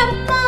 tiempo.